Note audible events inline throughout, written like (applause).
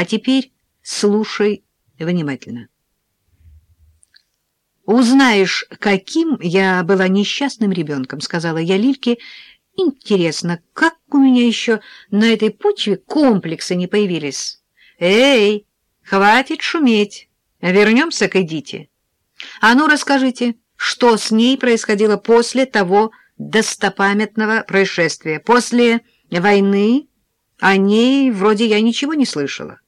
А теперь слушай внимательно. «Узнаешь, каким я была несчастным ребенком», — сказала я Лильке. «Интересно, как у меня еще на этой почве комплексы не появились?» «Эй, хватит шуметь! Вернемся к Эдите. А ну, расскажите, что с ней происходило после того достопамятного происшествия, после войны?» О ней вроде я ничего не слышала.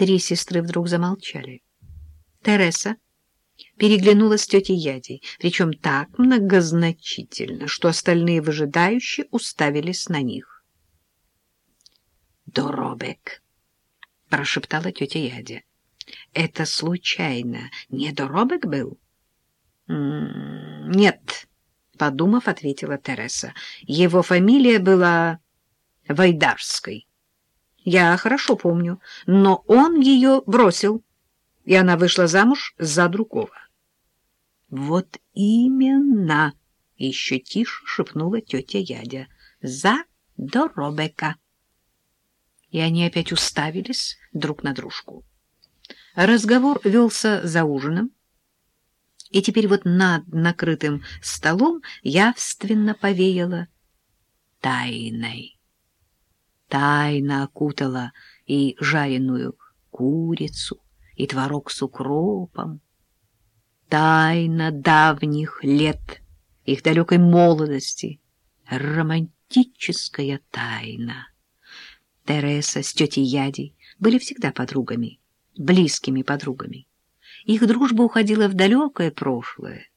Три сестры вдруг замолчали. Тереса переглянулась с тетей Ядей, причем так многозначительно, что остальные выжидающие уставились на них. «Доробек», — прошептала тетя Ядя. «Это случайно не Доробек был?» «Нет», — подумав, ответила Тереса. «Его фамилия была...» Вайдарской. Я хорошо помню, но он ее бросил, и она вышла замуж за другого. — Вот именно, — еще тише шепнула тетя Ядя, — за Доробека. И они опять уставились друг на дружку. Разговор велся за ужином, и теперь вот над накрытым столом явственно повеяло тайной тайно окутала и жареную курицу, и творог с укропом. Тайна давних лет, их далекой молодости, романтическая тайна. Тереса с тетей Ядей были всегда подругами, близкими подругами. Их дружба уходила в далекое прошлое.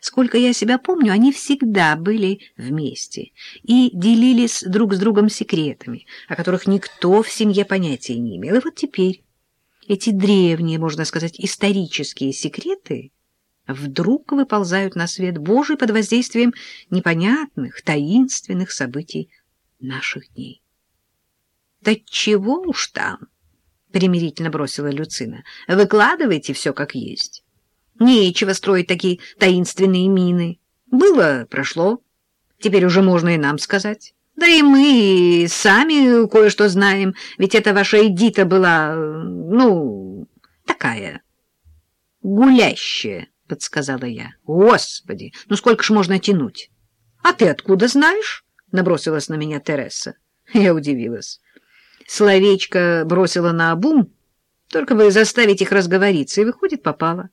Сколько я себя помню, они всегда были вместе и делились друг с другом секретами, о которых никто в семье понятия не имел. И вот теперь эти древние, можно сказать, исторические секреты вдруг выползают на свет Божий под воздействием непонятных, таинственных событий наших дней. «Да чего уж там!» — примирительно бросила Люцина. «Выкладывайте все как есть». Нечего строить такие таинственные мины. Было, прошло. Теперь уже можно и нам сказать. Да и мы сами кое-что знаем, ведь эта ваша Эдита была, ну, такая, гулящая, — подсказала я. Господи, ну сколько ж можно тянуть? А ты откуда знаешь? — набросилась на меня Тереса. Я удивилась. Словечко бросила на обум, только бы заставить их разговориться, и, выходит, попала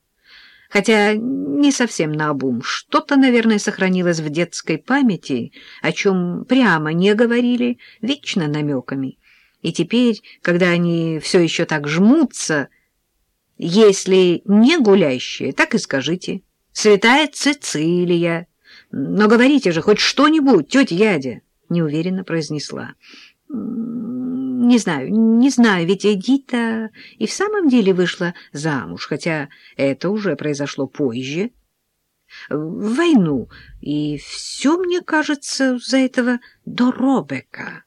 хотя не совсем наобум. Что-то, наверное, сохранилось в детской памяти, о чем прямо не говорили, вечно намеками. И теперь, когда они все еще так жмутся, если не гулящие, так и скажите. Святая Цицилия. Но говорите же хоть что-нибудь, тетя Ядя, — неуверенно произнесла. Не знаю, не знаю, ведь Эдита и в самом деле вышла замуж, хотя это уже произошло позже, в войну, и все, мне кажется, за этого до Робека.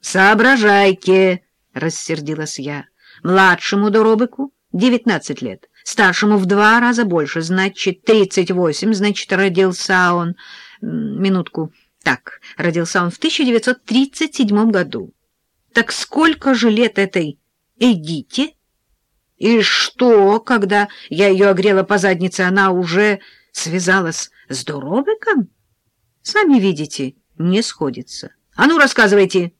«Соображайте!» — рассердилась я. «Младшему Доробеку девятнадцать лет, старшему в два раза больше, значит, тридцать восемь, значит, родился он... Минутку. Так, родился он в 1937 году». Так сколько же лет этой Эдите? И что, когда я ее огрела по заднице, она уже связалась с Доробиком? Сами видите, не сходится. А ну, рассказывайте.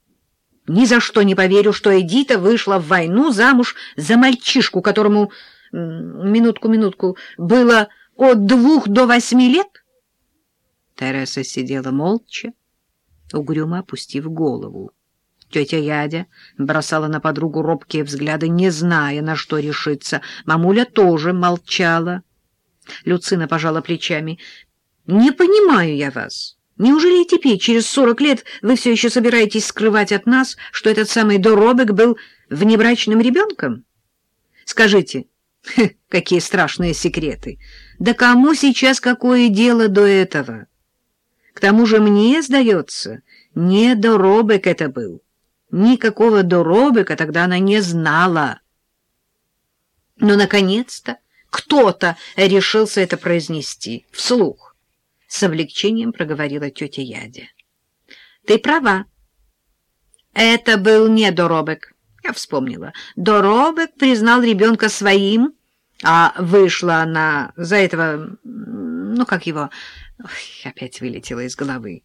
Ни за что не поверю, что Эдита вышла в войну замуж за мальчишку, которому, минутку-минутку, было от двух до восьми лет. Тереса сидела молча, угрюмо опустив голову. Тетя Ядя бросала на подругу робкие взгляды, не зная, на что решиться. Мамуля тоже молчала. Люцина пожала плечами. «Не понимаю я вас. Неужели теперь, через сорок лет, вы все еще собираетесь скрывать от нас, что этот самый Доробек был внебрачным ребенком? Скажите, (laughs) какие страшные секреты! Да кому сейчас какое дело до этого? К тому же мне, сдается, не Доробек это был». Никакого доробика тогда она не знала. Но, наконец-то, кто-то решился это произнести вслух. С облегчением проговорила тетя Ядя. — Ты права. Это был не Доробек. Я вспомнила. Доробек признал ребенка своим, а вышла она за этого... Ну, как его... Ой, опять вылетела из головы.